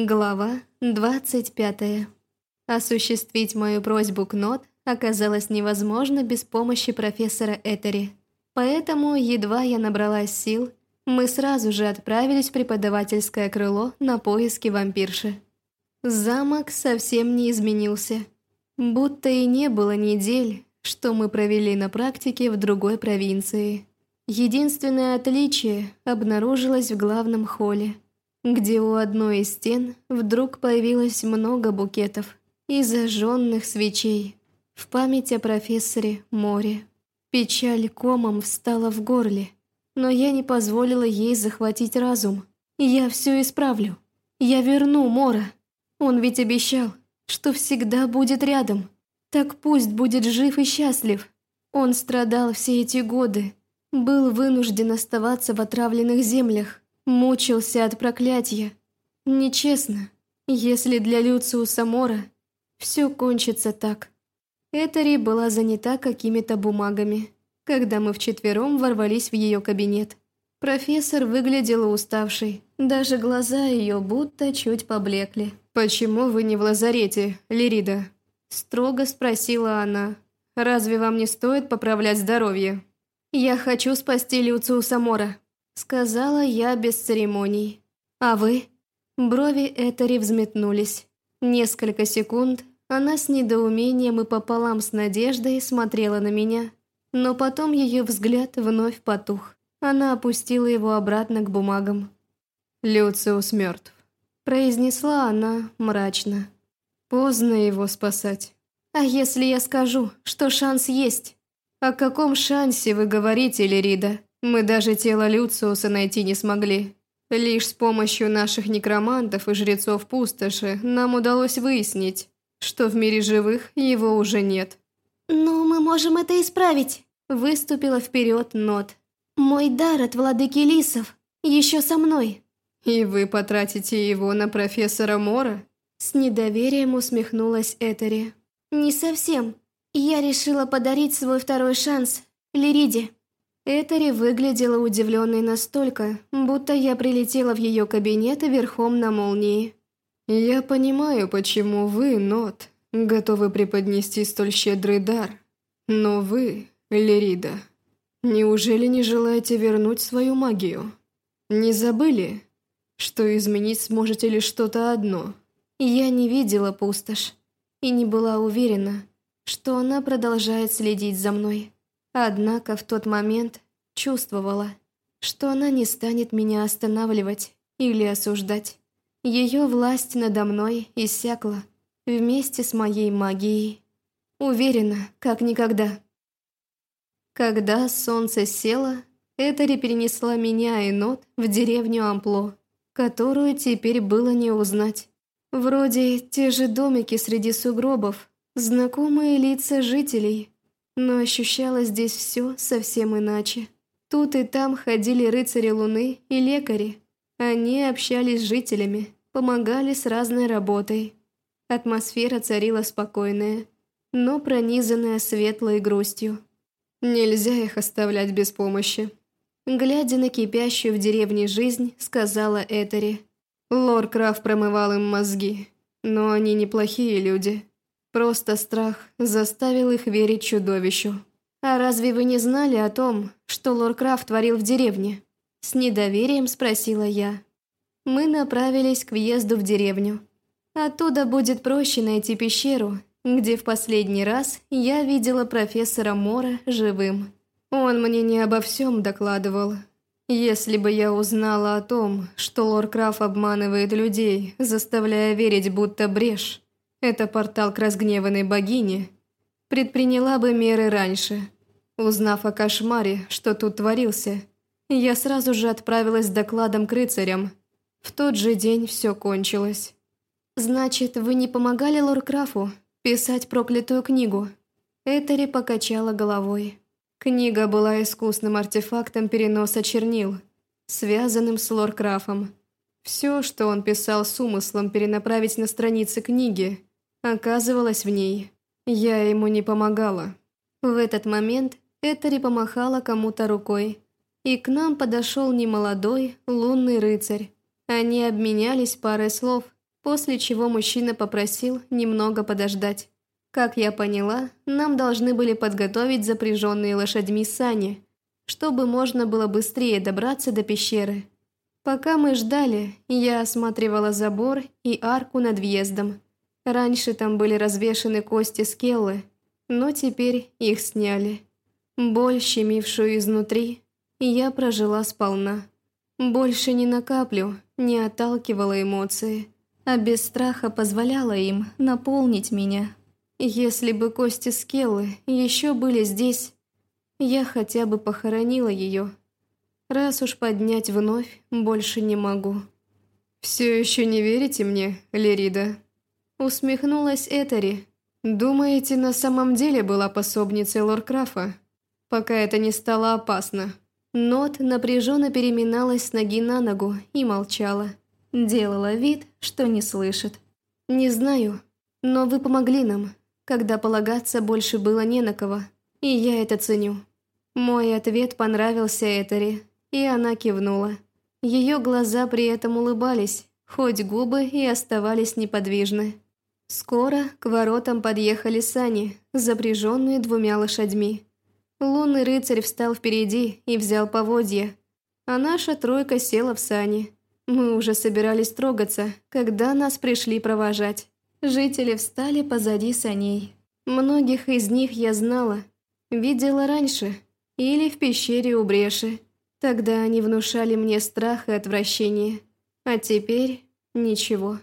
Глава 25. Осуществить мою просьбу Кнот оказалось невозможно без помощи профессора Этери. Поэтому, едва я набралась сил, мы сразу же отправились в преподавательское крыло на поиски вампирши. Замок совсем не изменился. Будто и не было недель, что мы провели на практике в другой провинции. Единственное отличие обнаружилось в главном холле – где у одной из стен вдруг появилось много букетов и зажженных свечей в память о профессоре Море. Печаль комом встала в горле, но я не позволила ей захватить разум. Я все исправлю. Я верну Мора. Он ведь обещал, что всегда будет рядом. Так пусть будет жив и счастлив. Он страдал все эти годы, был вынужден оставаться в отравленных землях, Мучился от проклятия. Нечестно, если для Люциуса Мора все кончится так. Этери была занята какими-то бумагами, когда мы вчетвером ворвались в ее кабинет. Профессор выглядела уставшей, даже глаза ее будто чуть поблекли. «Почему вы не в лазарете, Лирида?» Строго спросила она. «Разве вам не стоит поправлять здоровье?» «Я хочу спасти Люциуса Мора», Сказала я без церемоний. А вы? Брови Этери взметнулись. Несколько секунд она с недоумением и пополам с надеждой смотрела на меня. Но потом ее взгляд вновь потух. Она опустила его обратно к бумагам. «Люциус мертв», – произнесла она мрачно. «Поздно его спасать». «А если я скажу, что шанс есть?» «О каком шансе вы говорите, Лерида?» Мы даже тело Люциуса найти не смогли. Лишь с помощью наших некромантов и жрецов пустоши нам удалось выяснить, что в мире живых его уже нет. «Но мы можем это исправить», – выступила вперед Нот. «Мой дар от владыки лисов еще со мной». «И вы потратите его на профессора Мора?» С недоверием усмехнулась Этери. «Не совсем. Я решила подарить свой второй шанс Лириде». Этери выглядела удивленной настолько, будто я прилетела в ее кабинет верхом на молнии. «Я понимаю, почему вы, Нот, готовы преподнести столь щедрый дар. Но вы, Лерида, неужели не желаете вернуть свою магию? Не забыли, что изменить сможете лишь что-то одно?» Я не видела пустошь и не была уверена, что она продолжает следить за мной. Однако в тот момент чувствовала, что она не станет меня останавливать или осуждать. Ее власть надо мной иссякла вместе с моей магией. Уверена, как никогда. Когда солнце село, Этери перенесла меня и Нот в деревню Ампло, которую теперь было не узнать. Вроде те же домики среди сугробов, знакомые лица жителей – но ощущалось здесь все совсем иначе. Тут и там ходили рыцари Луны и лекари. Они общались с жителями, помогали с разной работой. Атмосфера царила спокойная, но пронизанная светлой грустью. Нельзя их оставлять без помощи. Глядя на кипящую в деревне жизнь, сказала Этери. Лор Краф промывал им мозги, но они неплохие люди. Просто страх заставил их верить чудовищу. «А разве вы не знали о том, что Лоркрафт творил в деревне?» С недоверием спросила я. Мы направились к въезду в деревню. Оттуда будет проще найти пещеру, где в последний раз я видела профессора Мора живым. Он мне не обо всем докладывал. Если бы я узнала о том, что Лоркраф обманывает людей, заставляя верить, будто брешь, это портал к разгневанной богине, предприняла бы меры раньше. Узнав о кошмаре, что тут творился, я сразу же отправилась с докладом к рыцарям. В тот же день все кончилось. «Значит, вы не помогали Лоркрафу писать проклятую книгу?» Этери покачала головой. Книга была искусным артефактом переноса чернил, связанным с Лоркрафом. Все, что он писал с умыслом перенаправить на страницы книги, оказывалась в ней. Я ему не помогала. В этот момент Этери помахала кому-то рукой, и к нам подошел немолодой лунный рыцарь. Они обменялись парой слов, после чего мужчина попросил немного подождать. Как я поняла, нам должны были подготовить запряженные лошадьми сани, чтобы можно было быстрее добраться до пещеры. Пока мы ждали, я осматривала забор и арку над въездом. Раньше там были развешаны кости скеллы, но теперь их сняли. Боль, щемившую изнутри, я прожила сполна. Больше ни на каплю не отталкивала эмоции, а без страха позволяла им наполнить меня. Если бы кости Скеллы еще были здесь, я хотя бы похоронила ее. Раз уж поднять вновь, больше не могу. «Все еще не верите мне, Лерида?» Усмехнулась Этери. «Думаете, на самом деле была пособницей Лоркрафа? Пока это не стало опасно». Нот напряженно переминалась с ноги на ногу и молчала. Делала вид, что не слышит. «Не знаю, но вы помогли нам, когда полагаться больше было не на кого, и я это ценю». Мой ответ понравился Этери, и она кивнула. Ее глаза при этом улыбались, хоть губы и оставались неподвижны. Скоро к воротам подъехали сани, запряженные двумя лошадьми. Лунный рыцарь встал впереди и взял поводья, а наша тройка села в сани. Мы уже собирались трогаться, когда нас пришли провожать. Жители встали позади саней. Многих из них я знала, видела раньше или в пещере у бреши. Тогда они внушали мне страх и отвращение. А теперь ничего,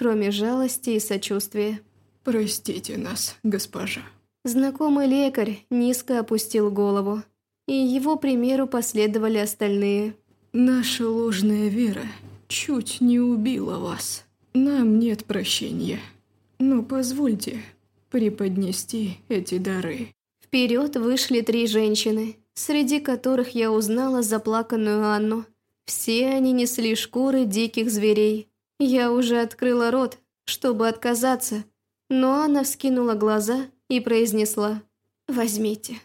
кроме жалости и сочувствия. «Простите нас, госпожа». Знакомый лекарь низко опустил голову, и его примеру последовали остальные. «Наша ложная вера чуть не убила вас. Нам нет прощения. Но позвольте преподнести эти дары». Вперед вышли три женщины, среди которых я узнала заплаканную Анну. Все они несли шкуры диких зверей. Я уже открыла рот, чтобы отказаться, но Анна вскинула глаза и произнесла «Возьмите.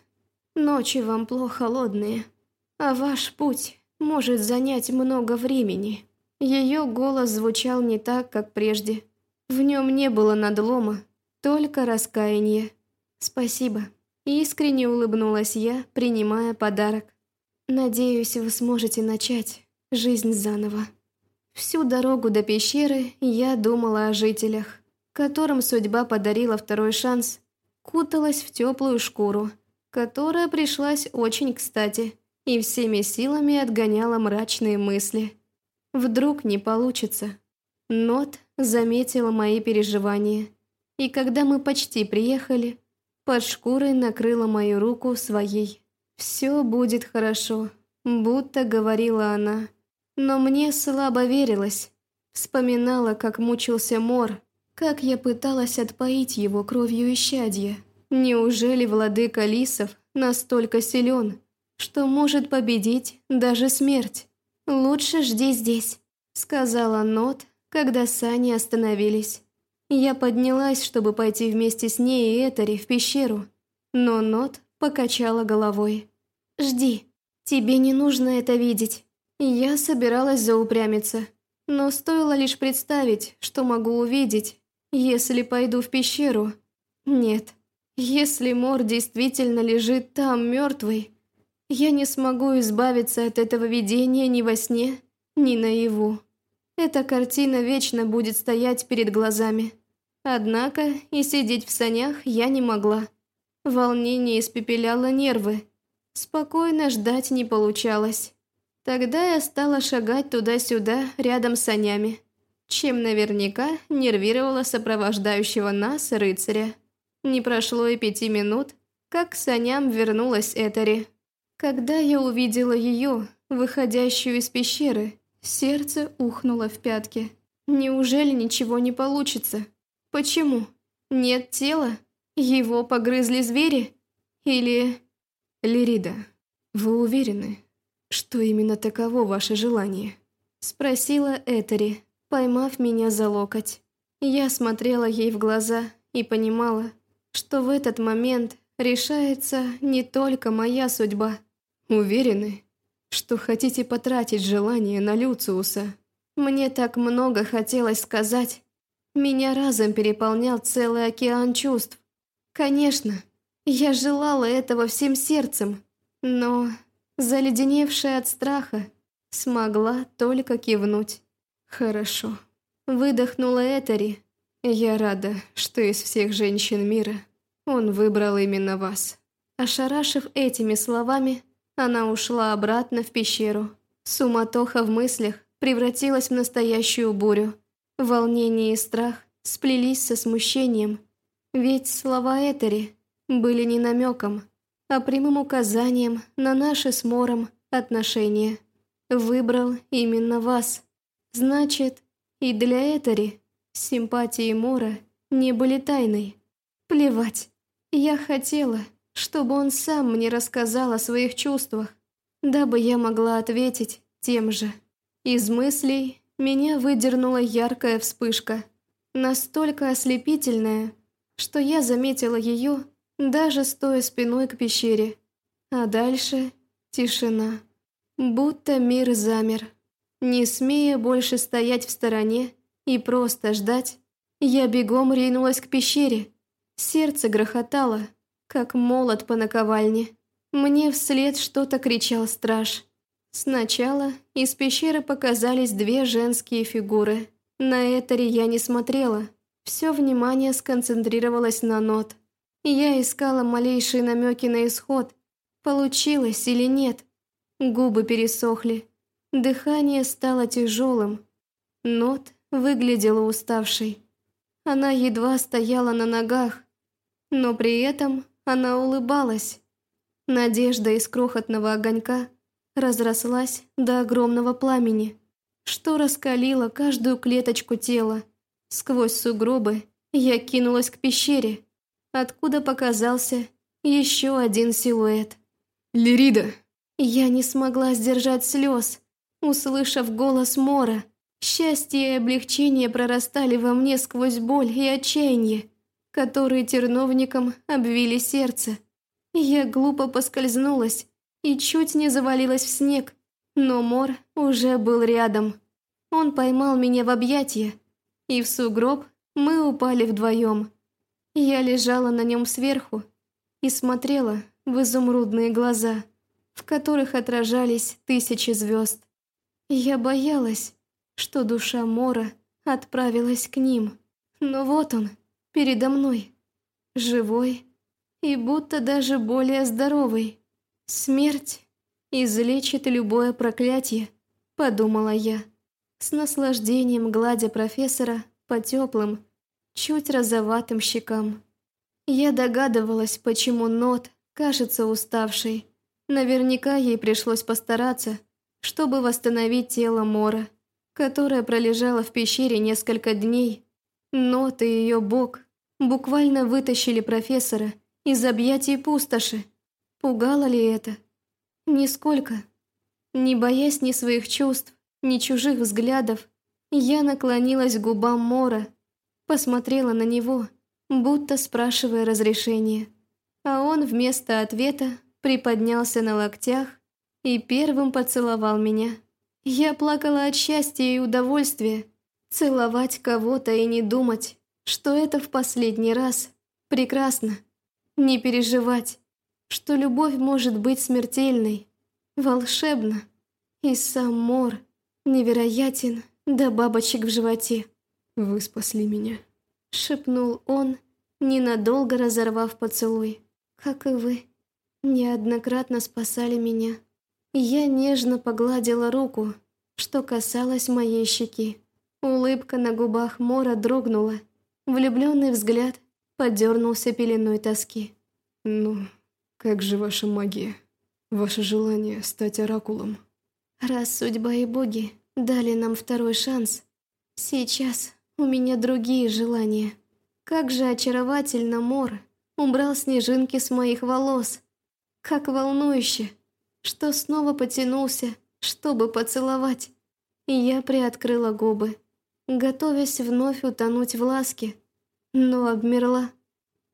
Ночи вам плохо холодные, а ваш путь может занять много времени». Ее голос звучал не так, как прежде. В нем не было надлома, только раскаяние. «Спасибо». Искренне улыбнулась я, принимая подарок. «Надеюсь, вы сможете начать жизнь заново». Всю дорогу до пещеры я думала о жителях, которым судьба подарила второй шанс, куталась в теплую шкуру, которая пришлась очень кстати и всеми силами отгоняла мрачные мысли. Вдруг не получится. Нот заметила мои переживания, и когда мы почти приехали, под шкурой накрыла мою руку своей. «Все будет хорошо», будто говорила она. Но мне слабо верилось. Вспоминала, как мучился Мор, как я пыталась отпоить его кровью исчадья. Неужели владыка Лисов настолько силен, что может победить даже смерть? «Лучше жди здесь», — сказала Нот, когда сани остановились. Я поднялась, чтобы пойти вместе с ней и Этери в пещеру, но Нот покачала головой. «Жди, тебе не нужно это видеть». Я собиралась заупрямиться, но стоило лишь представить, что могу увидеть, если пойду в пещеру. Нет, если Мор действительно лежит там мертвый, я не смогу избавиться от этого видения ни во сне, ни наяву. Эта картина вечно будет стоять перед глазами. Однако и сидеть в санях я не могла. Волнение испепеляло нервы. Спокойно ждать не получалось. Тогда я стала шагать туда-сюда рядом с санями, чем наверняка нервировала сопровождающего нас рыцаря. Не прошло и пяти минут, как к саням вернулась Этери. Когда я увидела ее, выходящую из пещеры, Сердце ухнуло в пятки. Неужели ничего не получится? Почему? Нет тела? Его погрызли звери? Или... Лирида, вы уверены, что именно таково ваше желание? Спросила Этери, поймав меня за локоть. Я смотрела ей в глаза и понимала, что в этот момент решается не только моя судьба. Уверены? что хотите потратить желание на Люциуса. Мне так много хотелось сказать, Меня разом переполнял целый океан чувств. Конечно, я желала этого всем сердцем, но, заледеневшая от страха, смогла только кивнуть. «Хорошо». Выдохнула Этери. «Я рада, что из всех женщин мира он выбрал именно вас». Ошарашив этими словами, она ушла обратно в пещеру. Суматоха в мыслях превратилась в настоящую бурю. Волнение и страх сплелись со смущением, ведь слова Этери были не намеком, а прямым указанием на наши с Мором отношения. Выбрал именно вас. Значит, и для Этери симпатии Мора не были тайной. Плевать. Я хотела, чтобы он сам мне рассказал о своих чувствах, дабы я могла ответить тем же. Из мыслей меня выдернула яркая вспышка, настолько ослепительная, что я заметила ее, даже стоя спиной к пещере. А дальше тишина. Будто мир замер. Не смея больше стоять в стороне и просто ждать, я бегом ринулась к пещере. Сердце грохотало, как молот по наковальне. Мне вслед что-то кричал страж. Сначала из пещеры показались две женские фигуры. На Этери я не смотрела. Все внимание сконцентрировалось на нот. Я искала малейшие намеки на исход. Получилось или нет. Губы пересохли. Дыхание стало тяжелым. Нот выглядела уставшей. Она едва стояла на ногах, но при этом она улыбалась. Надежда из крохотного огонька разрослась до огромного пламени, что раскалило каждую клеточку тела. Сквозь сугробы я кинулась к пещере, откуда показался еще один силуэт. «Лирида!» Я не смогла сдержать слез, услышав голос Мора. Счастье и облегчение прорастали во мне сквозь боль и отчаяние которые терновником обвили сердце. Я глупо поскользнулась и чуть не завалилась в снег, но Мор уже был рядом. Он поймал меня в объятия, и в сугроб мы упали вдвоем. Я лежала на нем сверху и смотрела в изумрудные глаза, в которых отражались тысячи звезд. Я боялась, что душа Мора отправилась к ним. Но вот он, передо мной. Живой и будто даже более здоровый. Смерть излечит любое проклятие, подумала я, с наслаждением гладя профессора по теплым, чуть розоватым щекам. Я догадывалась, почему Нот кажется уставшей. Наверняка ей пришлось постараться, чтобы восстановить тело Мора, которое пролежало в пещере несколько дней. Нот и ее бог Буквально вытащили профессора из объятий пустоши. Пугало ли это? Нисколько. Не боясь ни своих чувств, ни чужих взглядов, я наклонилась к губам Мора, посмотрела на него, будто спрашивая разрешения. А он вместо ответа приподнялся на локтях и первым поцеловал меня. Я плакала от счастья и удовольствия. Целовать кого-то и не думать, что это в последний раз. Прекрасно. Не переживать, что любовь может быть смертельной. Волшебно. И сам Мор невероятен до бабочек в животе. «Вы спасли меня», — шепнул он, ненадолго разорвав поцелуй. «Как и вы, неоднократно спасали меня». Я нежно погладила руку, что касалось моей щеки. Улыбка на губах Мора дрогнула, Влюбленный взгляд подернулся пеленой тоски. «Ну, как же ваша магия? Ваше желание стать оракулом?» «Раз судьба и боги дали нам второй шанс, сейчас у меня другие желания. Как же очаровательно Мор убрал снежинки с моих волос. Как волнующе, что снова потянулся, чтобы поцеловать. И я приоткрыла губы готовясь вновь утонуть в ласке, но обмерла.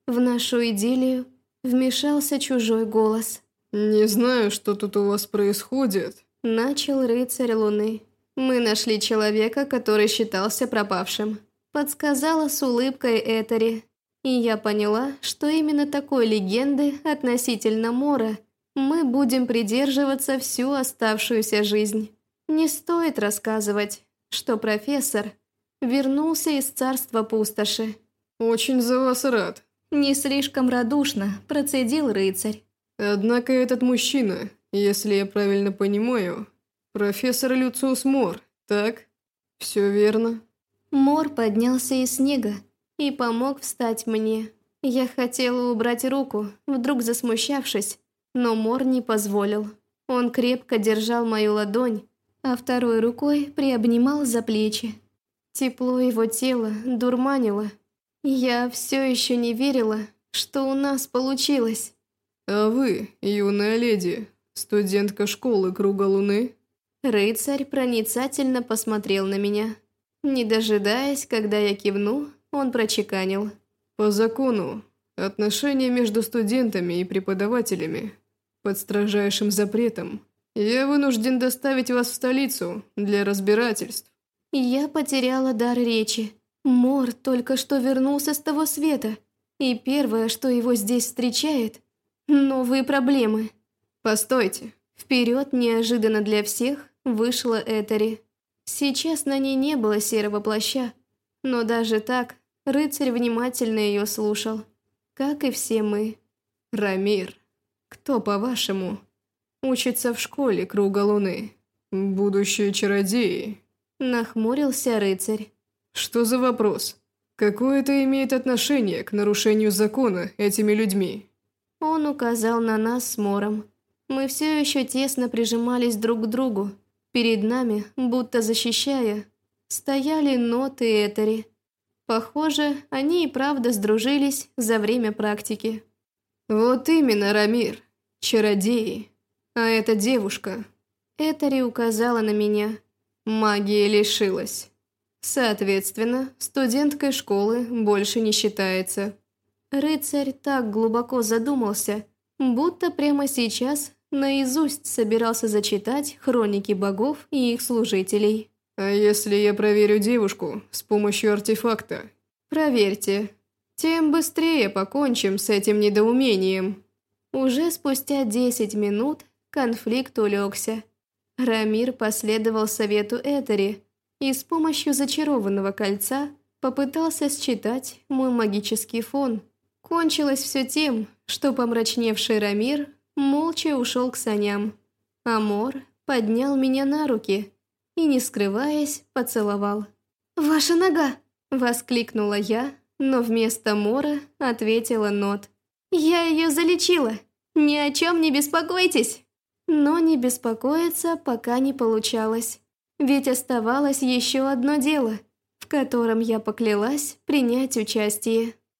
В нашу идиллию вмешался чужой голос. «Не знаю, что тут у вас происходит», — начал рыцарь Луны. «Мы нашли человека, который считался пропавшим». подсказала с улыбкой Этери. И я поняла, что именно такой легенды относительно Мора мы будем придерживаться всю оставшуюся жизнь. Не стоит рассказывать, что профессор вернулся из царства пустоши. «Очень за вас рад», – не слишком радушно процедил рыцарь. «Однако этот мужчина, если я правильно понимаю, профессор Люциус Мор, так? Все верно?» Мор поднялся из снега и помог встать мне. Я хотела убрать руку, вдруг засмущавшись, но Мор не позволил. Он крепко держал мою ладонь, а второй рукой приобнимал за плечи. Тепло его тела дурманило. Я все еще не верила, что у нас получилось. «А вы, юная леди, студентка школы Круга Луны?» Рыцарь проницательно посмотрел на меня. Не дожидаясь, когда я кивну, он прочеканил. «По закону, отношения между студентами и преподавателями под строжайшим запретом. Я вынужден доставить вас в столицу для разбирательств». Я потеряла дар речи. Мор только что вернулся с того света, и первое, что его здесь встречает – новые проблемы. «Постойте!» Вперед неожиданно для всех вышла Этери. Сейчас на ней не было серого плаща, но даже так рыцарь внимательно ее слушал, как и все мы. «Рамир, кто, по-вашему, учится в школе Круга Луны?» «Будущие чародеи», — нахмурился рыцарь. «Что за вопрос? Какое это имеет отношение к нарушению закона этими людьми?» Он указал на нас с Мором. Мы все еще тесно прижимались друг к другу, Перед нами, будто защищая, стояли ноты Этери. Похоже, они и правда сдружились за время практики. «Вот именно, Рамир, чародеи. А эта девушка...» Этери указала на меня. Магия лишилась. Соответственно, студенткой школы больше не считается. Рыцарь так глубоко задумался, будто прямо сейчас наизусть собирался зачитать хроники богов и их служителей. «А если я проверю девушку с помощью артефакта?» «Проверьте. Тем быстрее покончим с этим недоумением». Уже спустя десять минут конфликт улегся. Рамир последовал совету Этери и с помощью зачарованного кольца попытался считать мой магический фон. Кончилось все тем, что помрачневший Рамир молча ушел к саням. Амор поднял меня на руки и, не скрываясь, поцеловал. «Ваша нога!» – воскликнула я, но вместо Мора ответила Нот. «Я ее залечила! Ни о чем не беспокойтесь!» Но не беспокоиться пока не получалось. Ведь оставалось еще одно дело, в котором я поклялась принять участие.